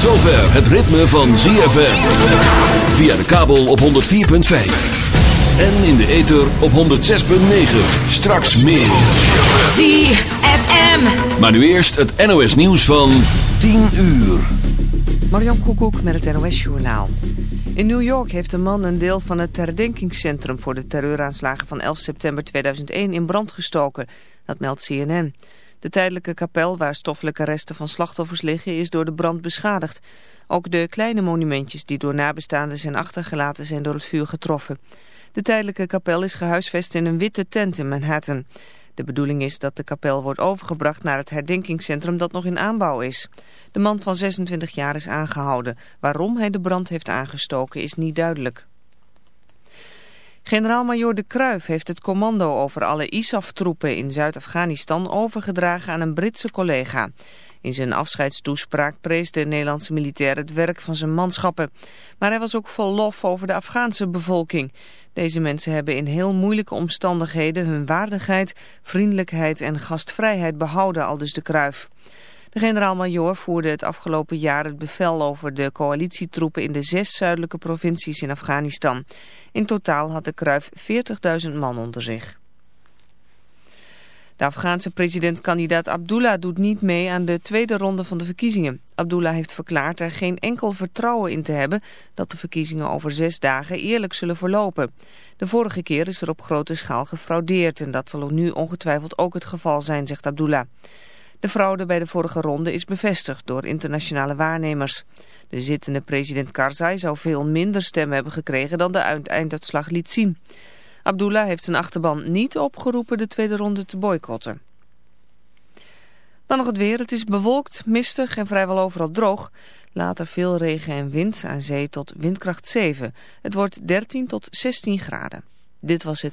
zover het ritme van ZFM. Via de kabel op 104.5. En in de ether op 106.9. Straks meer. ZFM. Maar nu eerst het NOS nieuws van 10 uur. Marjan Koekoek met het NOS Journaal. In New York heeft een man een deel van het herdenkingscentrum voor de terreuraanslagen van 11 september 2001 in brand gestoken. Dat meldt CNN. De tijdelijke kapel waar stoffelijke resten van slachtoffers liggen is door de brand beschadigd. Ook de kleine monumentjes die door nabestaanden zijn achtergelaten zijn door het vuur getroffen. De tijdelijke kapel is gehuisvest in een witte tent in Manhattan. De bedoeling is dat de kapel wordt overgebracht naar het herdenkingscentrum dat nog in aanbouw is. De man van 26 jaar is aangehouden. Waarom hij de brand heeft aangestoken is niet duidelijk. Generaal-majoor De Kruif heeft het commando over alle ISAF-troepen in Zuid-Afghanistan overgedragen aan een Britse collega. In zijn afscheidstoespraak prees de Nederlandse militair het werk van zijn manschappen. Maar hij was ook vol lof over de Afghaanse bevolking. Deze mensen hebben in heel moeilijke omstandigheden hun waardigheid, vriendelijkheid en gastvrijheid behouden, aldus De Kruif. De generaal-majoor voerde het afgelopen jaar het bevel over de coalitietroepen in de zes zuidelijke provincies in Afghanistan. In totaal had de Kruif 40.000 man onder zich. De Afghaanse presidentkandidaat Abdullah doet niet mee aan de tweede ronde van de verkiezingen. Abdullah heeft verklaard er geen enkel vertrouwen in te hebben dat de verkiezingen over zes dagen eerlijk zullen verlopen. De vorige keer is er op grote schaal gefraudeerd en dat zal nu ongetwijfeld ook het geval zijn, zegt Abdullah. De fraude bij de vorige ronde is bevestigd door internationale waarnemers. De zittende president Karzai zou veel minder stemmen hebben gekregen dan de einduitslag liet zien. Abdullah heeft zijn achterban niet opgeroepen de tweede ronde te boycotten. Dan nog het weer. Het is bewolkt, mistig en vrijwel overal droog. Later veel regen en wind aan zee tot windkracht 7. Het wordt 13 tot 16 graden. Dit was het.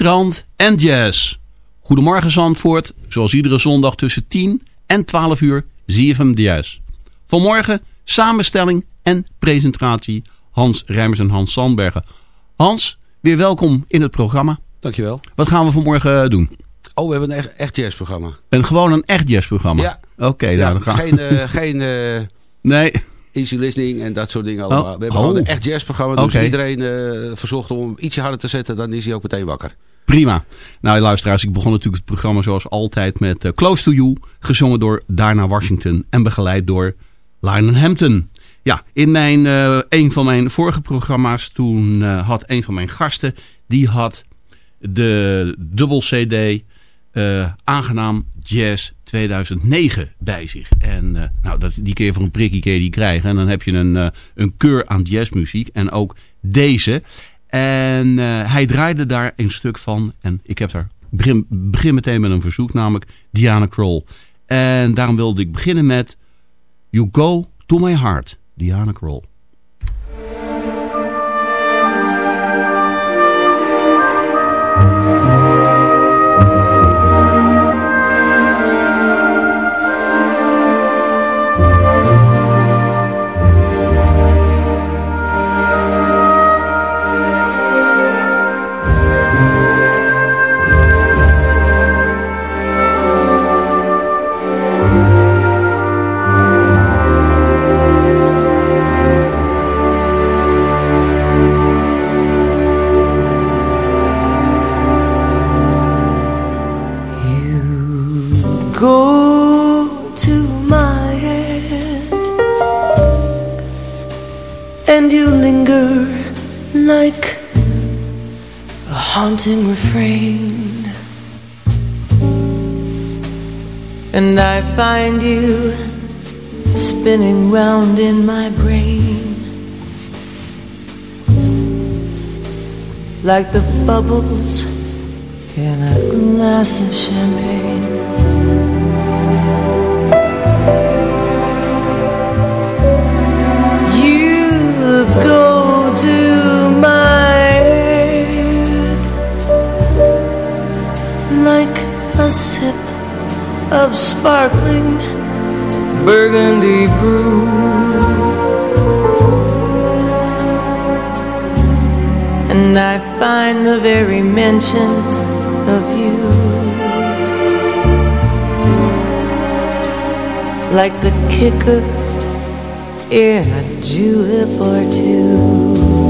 Strand en jazz. Goedemorgen Zandvoort, zoals iedere zondag tussen 10 en 12 uur ZFM Jazz. Vanmorgen samenstelling en presentatie Hans Rijmers en Hans Sandbergen. Hans, weer welkom in het programma. Dankjewel. Wat gaan we vanmorgen eh, doen? Oh, we hebben een echt, echt jazzprogramma. Een, gewoon een echt jazzprogramma? Ja. Oké, nou Ja, dan gaan geen eh, geen eh, Nee, easy listening en dat soort dingen allemaal. Oh. We hebben Oh. gewoon een echt jazzprogramma. Dus Oké. iedereen verzocht om hem ietsje harder te zetten. Dan is hij ook meteen wakker. Prima. Nou luisteraars, ik begon natuurlijk het programma zoals altijd met eh, Close to You. Gezongen door Darna Washington en begeleid door Lionel Hampton. Ja, in mijn, eh, een van mijn vorige programma's, toen eh, had een van mijn gasten, die had de dubbel CD Aangenaam Jazz 2009 bij zich. En nou, dat, die keer voor een prikkie je die krijgen. En dan heb je een, een keur aan jazzmuziek. En ook deze. En eh, hij draaide daar een stuk van. En ik heb daar begin, begin meteen met een verzoek, namelijk Diana Kroll. En daarom wilde ik beginnen met You Go To My Heart, Diana Kroll. Haunting refrain. And I find you spinning round in my brain like the bubbles in a glass of champagne. You go a sip of sparkling burgundy brew. And I find the very mention of you like the kicker in a julep or two.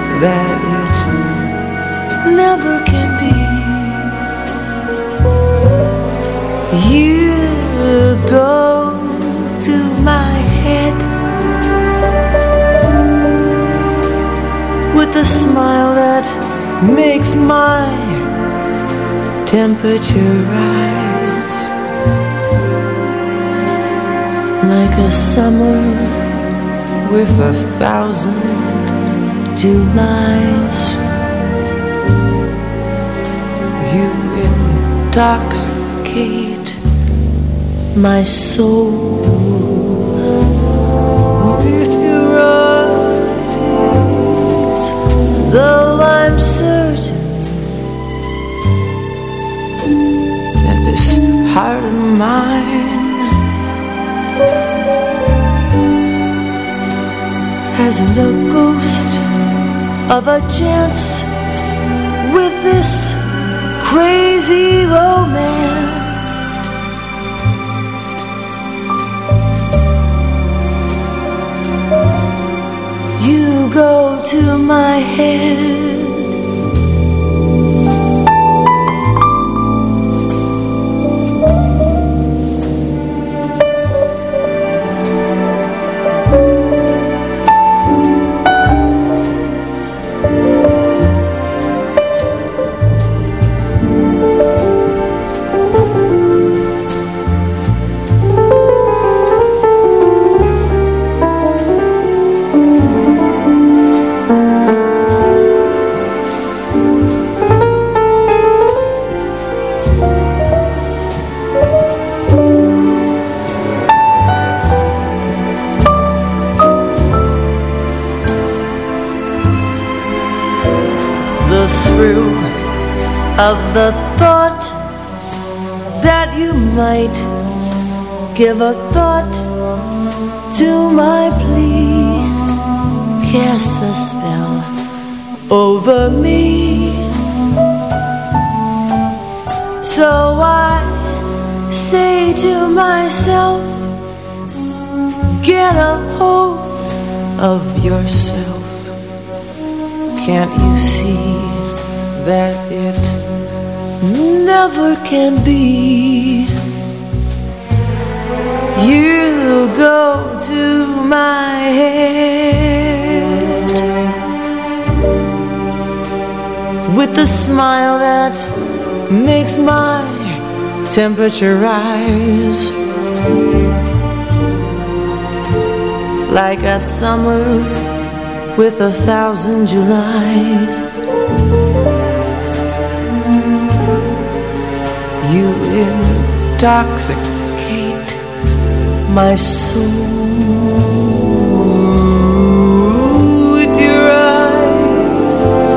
that it never can be? You go to my head with a smile that makes my temperature rise like a summer with a thousand Julys. You intoxicate my soul with your eyes, though I'm certain that this heart of mine hasn't a ghost of a chance with this crazy romance. You go to my head. Might give a thought to my plea, cast a spell over me. So I say to myself, get a hold of yourself. Can't you see that it never can be? You go to my head with the smile that makes my temperature rise like a summer with a thousand Julys. You intoxicate my soul with your eyes,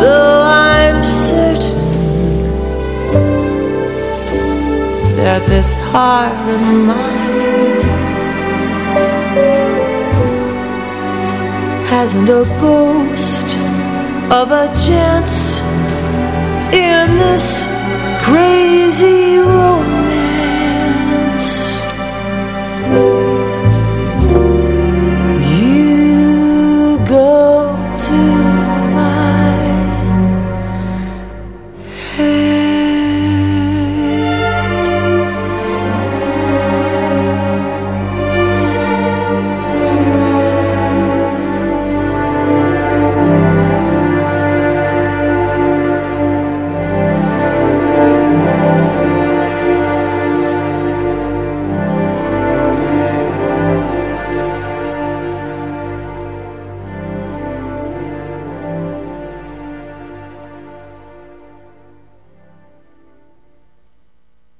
though I'm certain that this heart of mine hasn't a ghost of a chance in this crazy romance.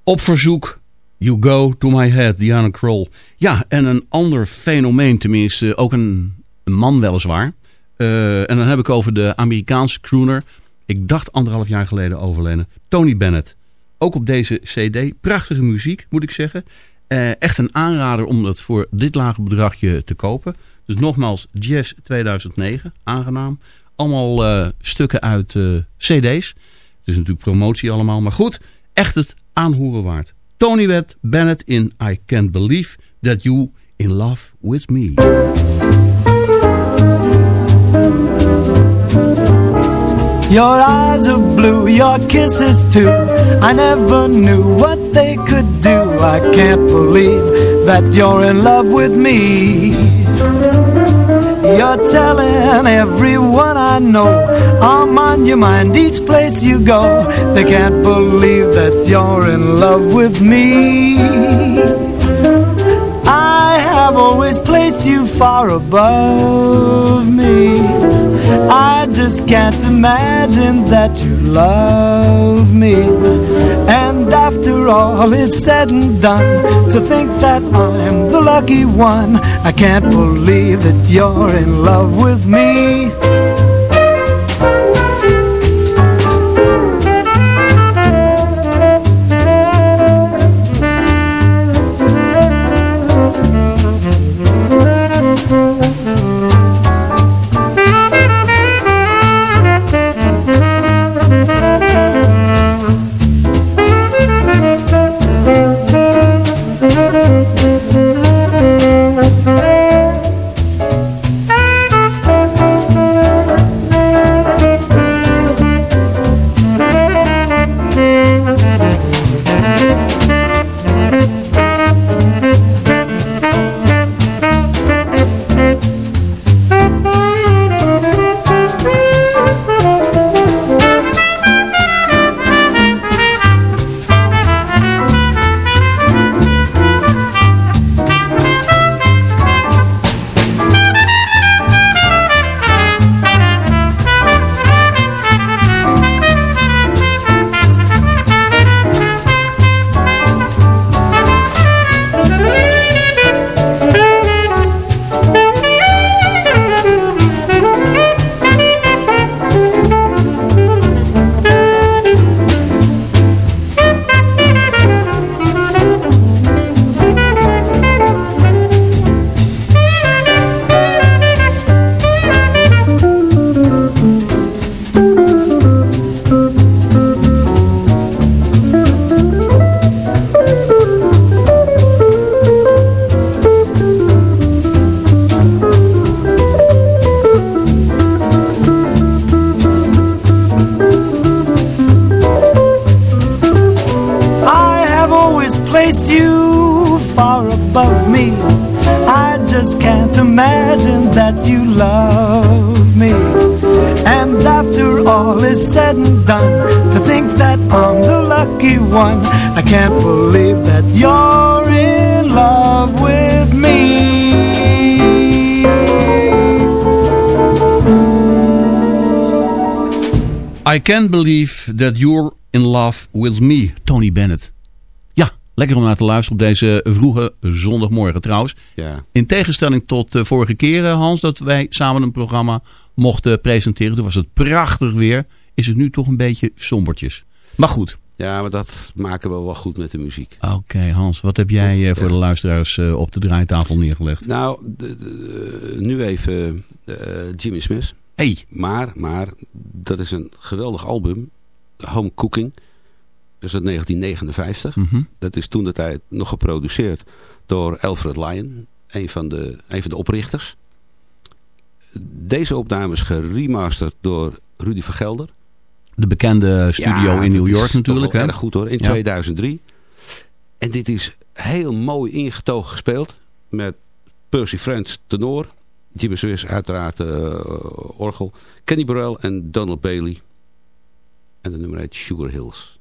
Op verzoek, You Go To My Head, Diana Kroll. Ja, en een ander fenomeen, tenminste, ook een, man weliswaar. Uh, en dan heb ik over de Amerikaanse crooner, ik dacht anderhalf jaar geleden overleden, Tony Bennett. Ook op deze cd, prachtige muziek moet ik zeggen. Uh, echt een aanrader om dat voor dit lage bedragje te kopen. Dus nogmaals, Jazz 2009, aangenaam. Allemaal uh, stukken uit cd's. Het is natuurlijk promotie allemaal, maar goed, echt het aanhoren waard. Tony Bennett in I Can't Believe That You In Love With Me. Your eyes are blue, your kisses too I never knew what they could do I can't believe that you're in love with me You're telling everyone I know. I'm on your mind each place you go. They can't believe that you're in love with me. I have always placed you far above me. I just can't imagine that you love me. And after all is said and done To think that I'm the lucky one I can't believe that you're in love with me can't believe that you're in love with me, Tony Bennett. Ja, lekker om naar te luisteren op deze vroege zondagmorgen trouwens. Ja. In tegenstelling tot de vorige keren, Hans, dat wij samen een programma mochten presenteren. Toen was het prachtig weer. Is het nu toch een beetje sombertjes. Maar goed, Ja, maar dat maken we wel goed met de muziek. Oké, Hans, wat heb jij eh, voor de luisteraars eh, op de draaitafel neergelegd? Nou, de- de- nu even eh, Jimmy Smith. Hey. Maar, maar, dat is een geweldig album. Home Cooking. Dat is uit 1959. Mhm. Dat is toen de tijd nog geproduceerd door Alfred Lyon. Een van de, een van de oprichters. Deze opname is geremasterd door Rudy Vergelder. De bekende studio Ja, in New York natuurlijk. Hè? erg goed hoor, in Ja. 2003. En dit is heel mooi ingetogen gespeeld. Met Percy Friends tenor. Jimmy Swiss uiteraard eh, orgel. Kenny Burrell en Donald Bailey. En de nummer heet Sugar Hills.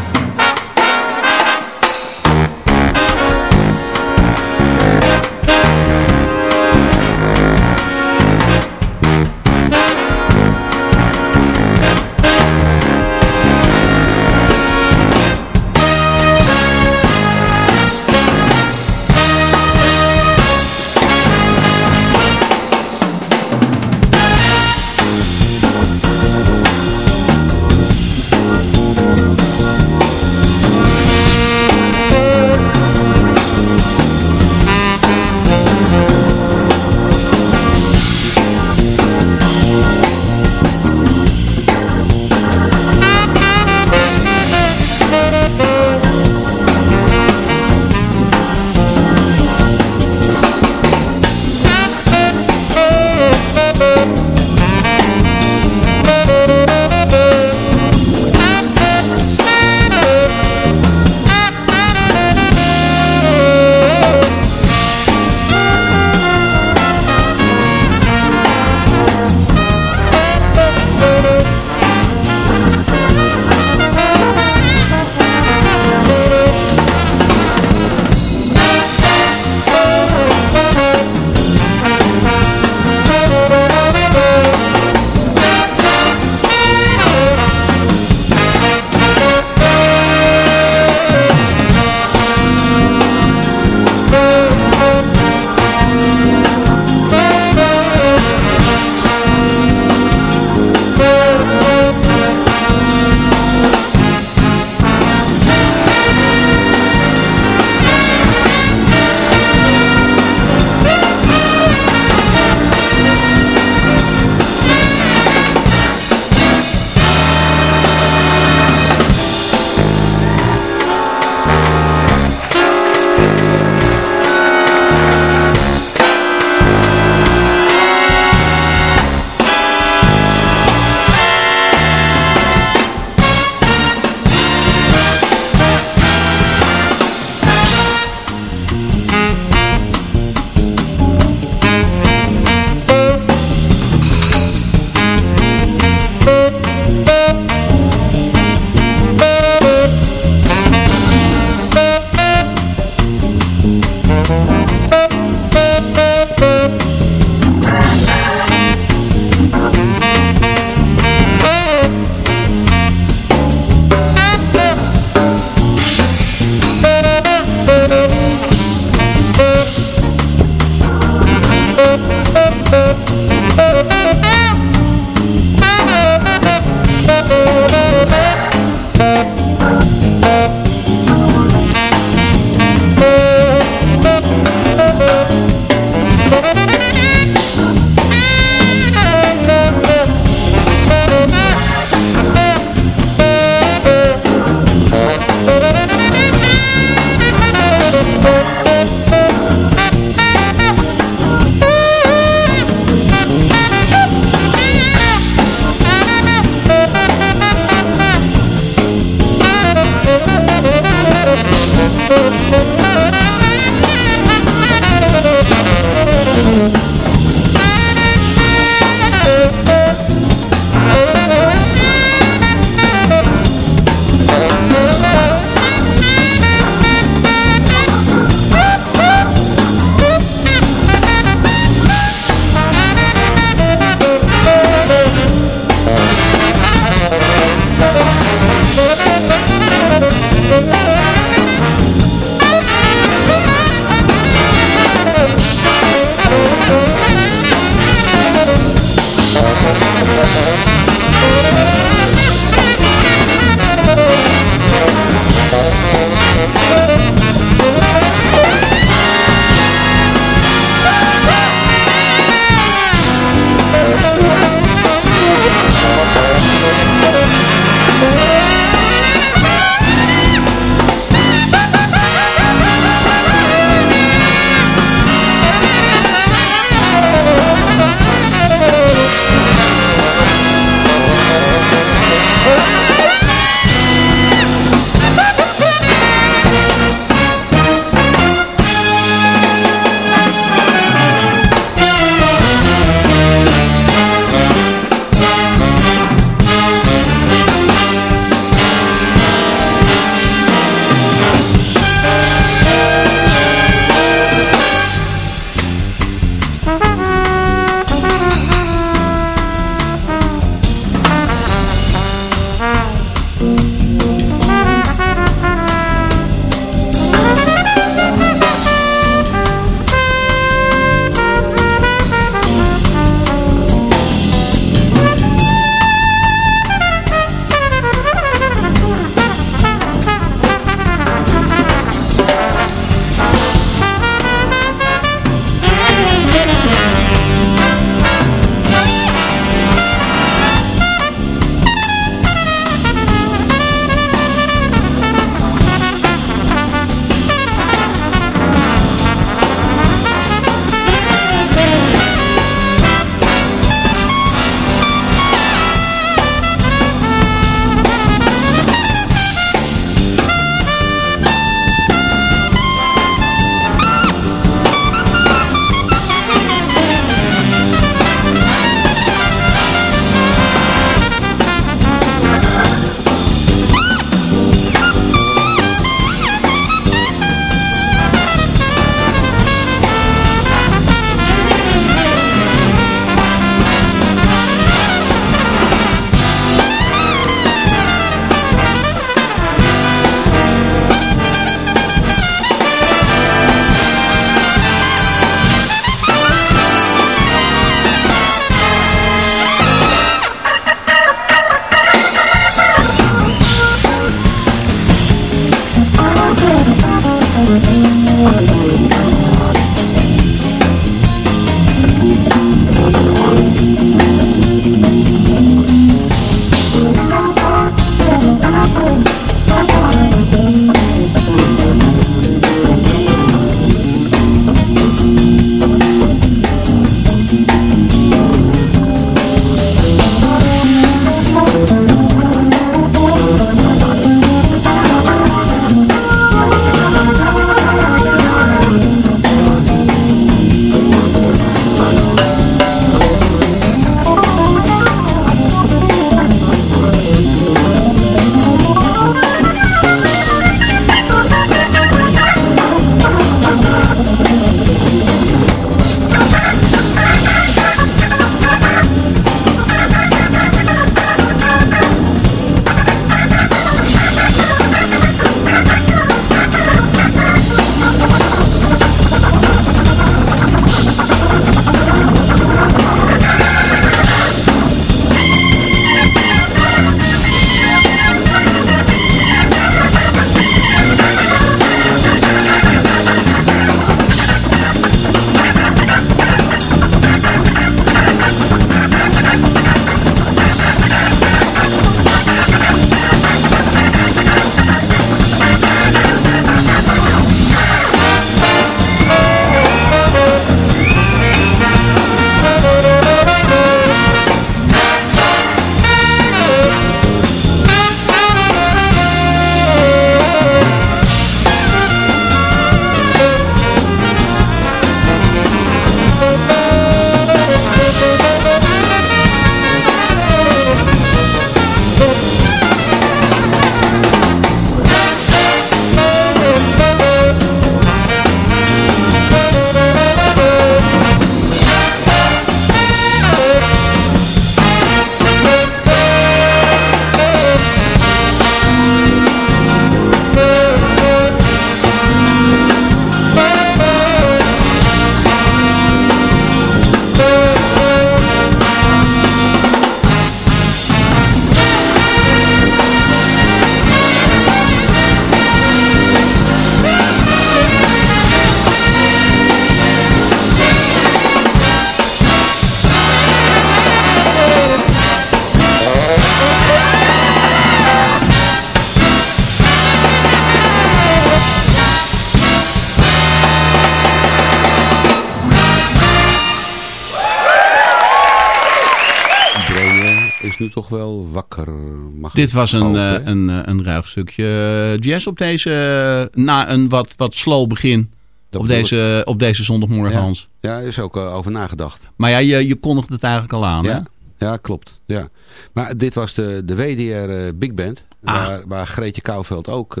Dit was een, hopen, eh, een, eh, een ruig stukje eh, jazz op deze, na een wat, wat slow begin Dat op deze, op deze zondagmorgen, Ja. Hans. Ja, is ook over nagedacht. Maar ja, je, je kondigde het eigenlijk al aan, hè? Ja, ja klopt. Ja. Maar dit was de, de WDR Big Band. Ah. Waar, waar Greetje Kouwveld ook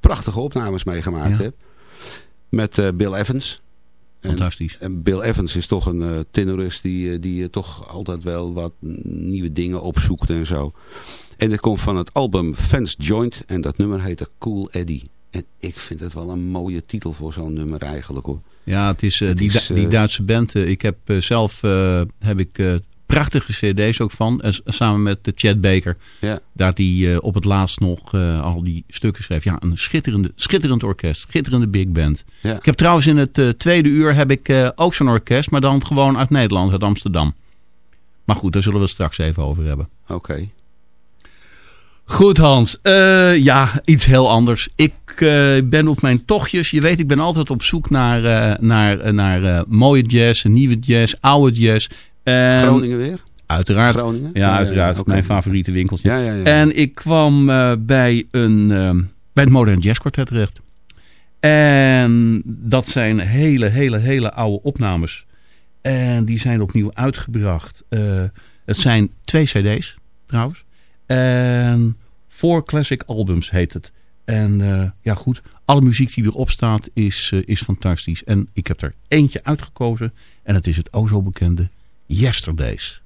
prachtige opnames mee gemaakt Ja. heeft. Met Bill Evans. En- Fantastisch. En Bill Evans is toch een eh, tenorist die, eh, die eh, toch altijd wel wat nieuwe dingen opzoekt en zo. En dit komt van het album Fans Joint. En dat nummer heette Cool Eddie. En ik vind het wel een mooie titel voor zo'n nummer eigenlijk hoor. Ja, het is, Het die, is, die Duitse band. ik heb zelf heb ik, prachtige cd's ook van. eh, samen met de Chad Baker. Ja. Daar die eh, op het laatst nog eh, al die stukken schreef. Ja, een schitterende, schitterend orkest. Schitterende big band. Ja. Ik heb trouwens in het eh, tweede uur heb ik eh, ook zo'n orkest. Maar dan gewoon uit Nederland, uit Amsterdam. Maar goed, daar zullen we het straks even over hebben. Oké. Goed Hans, Eh, ja, iets heel anders. Ik eh, ben op mijn tochtjes, je weet ik ben altijd op zoek naar, eh, naar, eh, naar eh, mooie jazz, nieuwe jazz, oude jazz. En- Groningen weer? Uiteraard. Groningen? Ja, uiteraard. Mijn favoriete winkeltje. Ja, ja, ja. En ik kwam eh, bij, een, eh, bij het Modern Jazz Quartet terecht. En dat zijn hele, hele, hele oude opnames. En die zijn opnieuw uitgebracht. Eh, het zijn twee cd's trouwens. En four classic albums heet het. En eh, ja goed, alle muziek die erop staat is, is fantastisch. En ik heb er eentje uitgekozen. En het is het o zo bekende Yesterdays.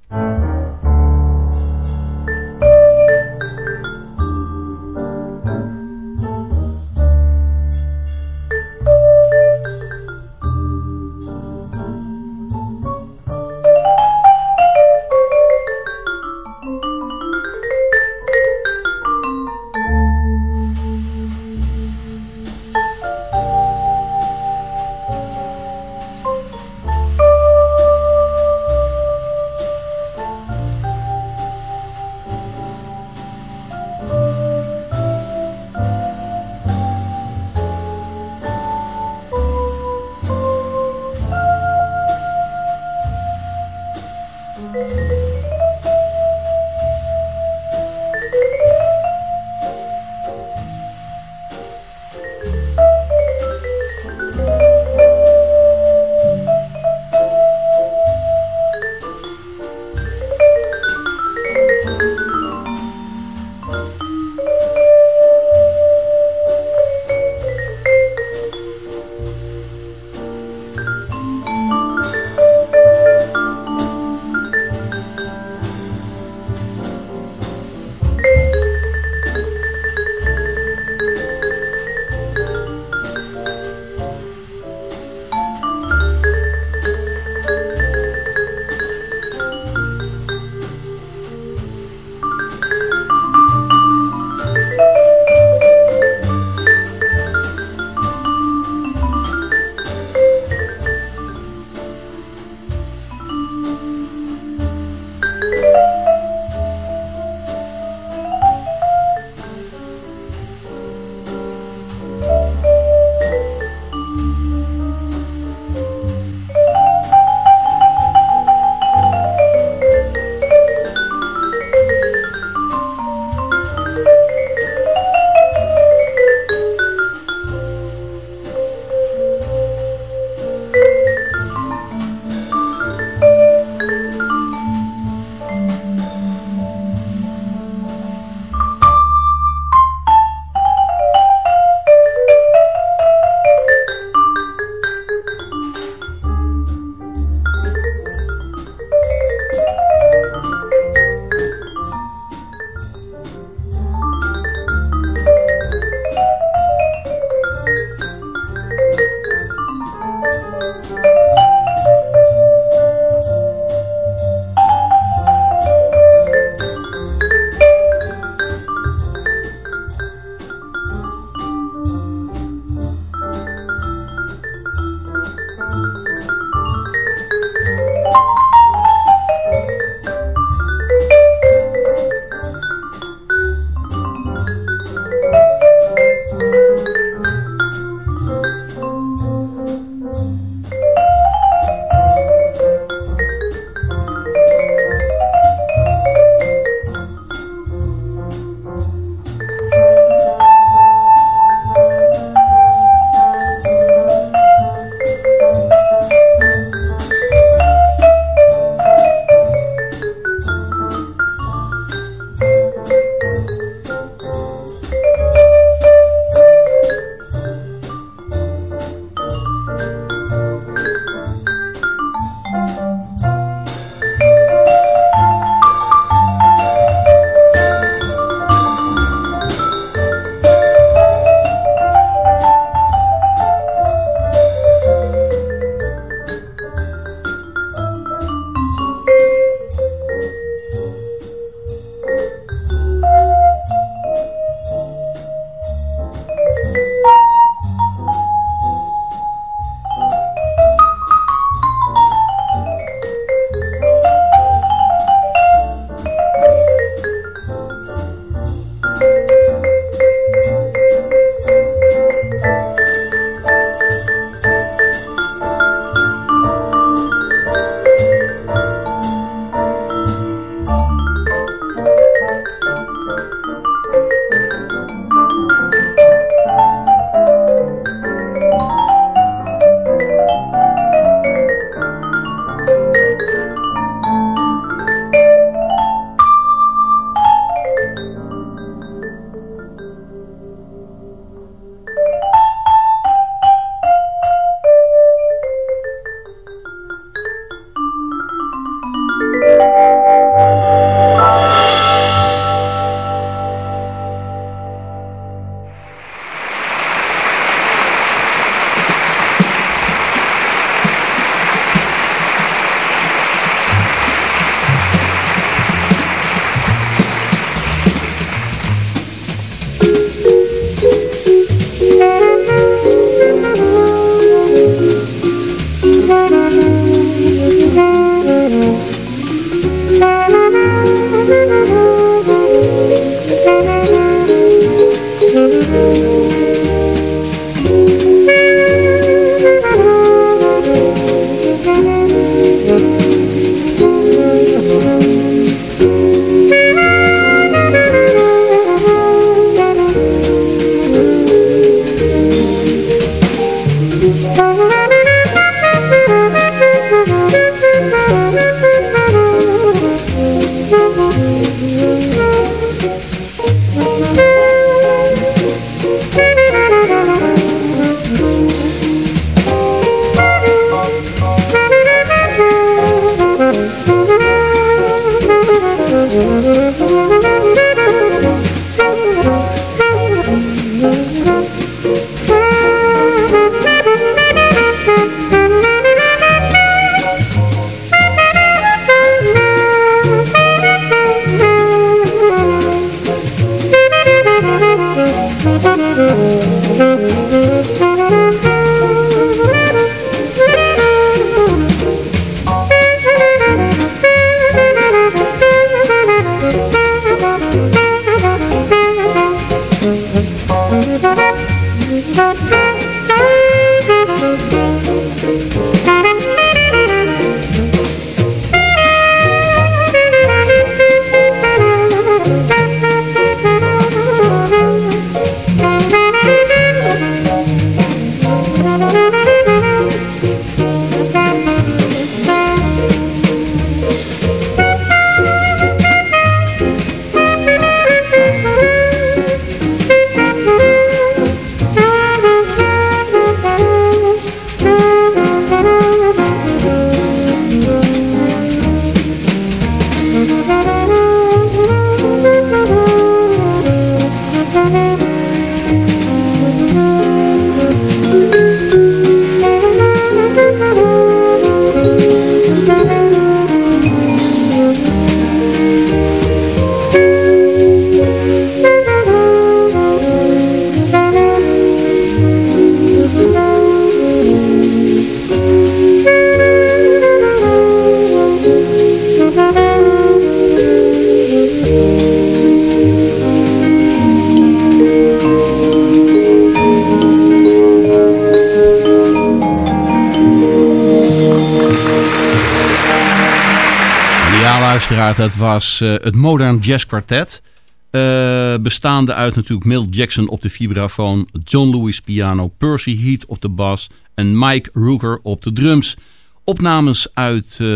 Uh, het Modern Jazz Quartet. Uh, bestaande uit natuurlijk Milt Jackson op de vibrafoon, John Lewis piano, Percy Heath op de bas en Mike Rooker op de drums. Opnames uit uh,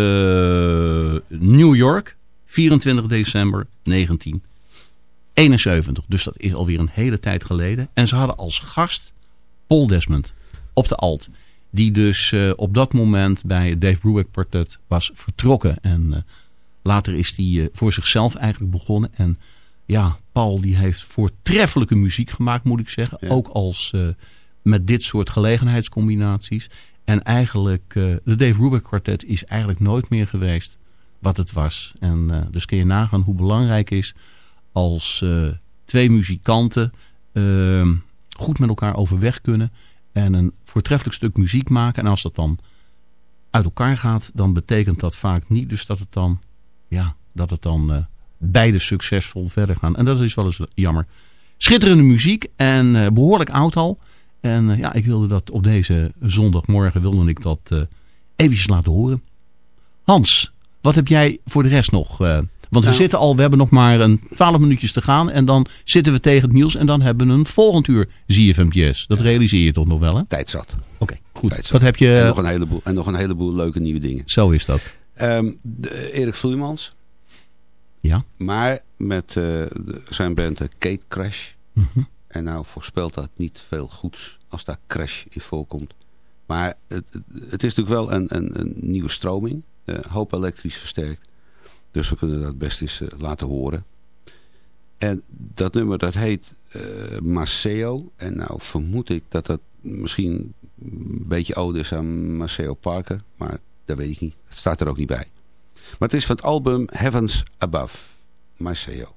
New York, 24 december 1971. Dus dat is alweer een hele tijd geleden. En ze hadden als gast Paul Desmond op de alt. Die dus op dat moment bij Dave Brubeck Quartet was vertrokken. En later is hij uh, voor zichzelf eigenlijk begonnen. En ja, Paul die heeft voortreffelijke muziek gemaakt moet ik zeggen. Ja. Ook als met dit soort gelegenheidscombinaties. En eigenlijk, de Dave Brubeck Quartet is eigenlijk nooit meer geweest wat het was. En dus kun je nagaan hoe belangrijk is als twee muzikanten ehm, goed met elkaar overweg kunnen en een voortreffelijk stuk muziek maken. En als dat dan uit elkaar gaat, dan betekent dat vaak niet dus dat het dan, ja, dat het dan uh, beide succesvol verder gaan. En dat is wel eens jammer. Schitterende muziek en uh, behoorlijk oud al. En uh, ja, ik wilde dat op deze zondagmorgen wilde ik dat uh, eventjes laten horen. Hans, wat heb jij voor de rest nog want nou. we zitten al, we hebben nog maar een 12 minuutjes te gaan. En dan zitten we tegen het nieuws. En dan hebben we een volgend uur ZFM Jazz. Dat ja. realiseer je toch nog wel, hè? Tijd zat. Oké, okay, goed. Tijd Wat heb je... En nog, een heleboel, en nog een heleboel leuke nieuwe dingen. Zo is dat. Um, de, Erik Vloeimans. Ja. Maar met de, zijn band uh, Kate Crash. Mm -hmm. En nou voorspelt dat niet veel goeds als daar Crash in voorkomt. Maar het, het is natuurlijk wel een, een, een nieuwe stroming. Uh, hoop elektrisch versterkt. Dus we kunnen dat best eens uh, laten horen. En dat nummer dat heet uh, Maceo. En nou vermoed ik dat dat misschien een beetje oud is aan Maceo Parker. Maar dat weet ik niet. Het staat er ook niet bij. Maar het is van het album Heavens Above. Maceo.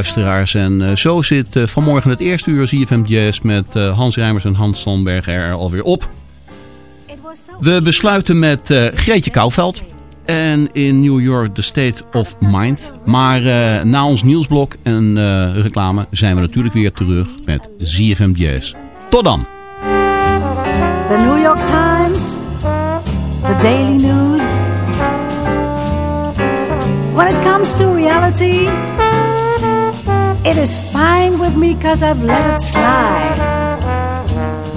Luisteraars. En uh, zo zit uh, vanmorgen het eerste uur ZFM Jazz met uh, Hans Rijmers en Hans Sandberg er alweer op. We besluiten met Greetje Kouwveld en in New York The State of Mind. Maar na ons nieuwsblok en reclame zijn we natuurlijk weer terug met ZFM Jazz. Tot dan! The New York Times, the Daily News. When it comes to reality... Is fine with me cause I've let it slide.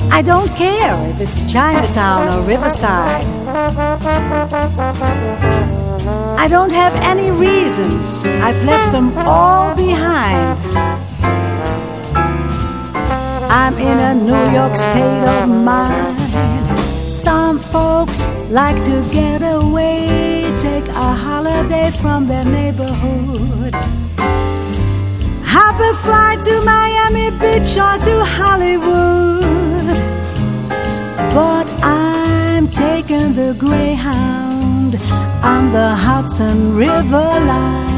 I don't care if it's Chinatown or Riverside. I don't have any reasons, I've left them all behind. I'm in a New York state of mind. Some folks like to get away, take a holiday from their neighborhood. A flight to Miami Beach or to Hollywood. But I'm taking the Greyhound on the Hudson River line.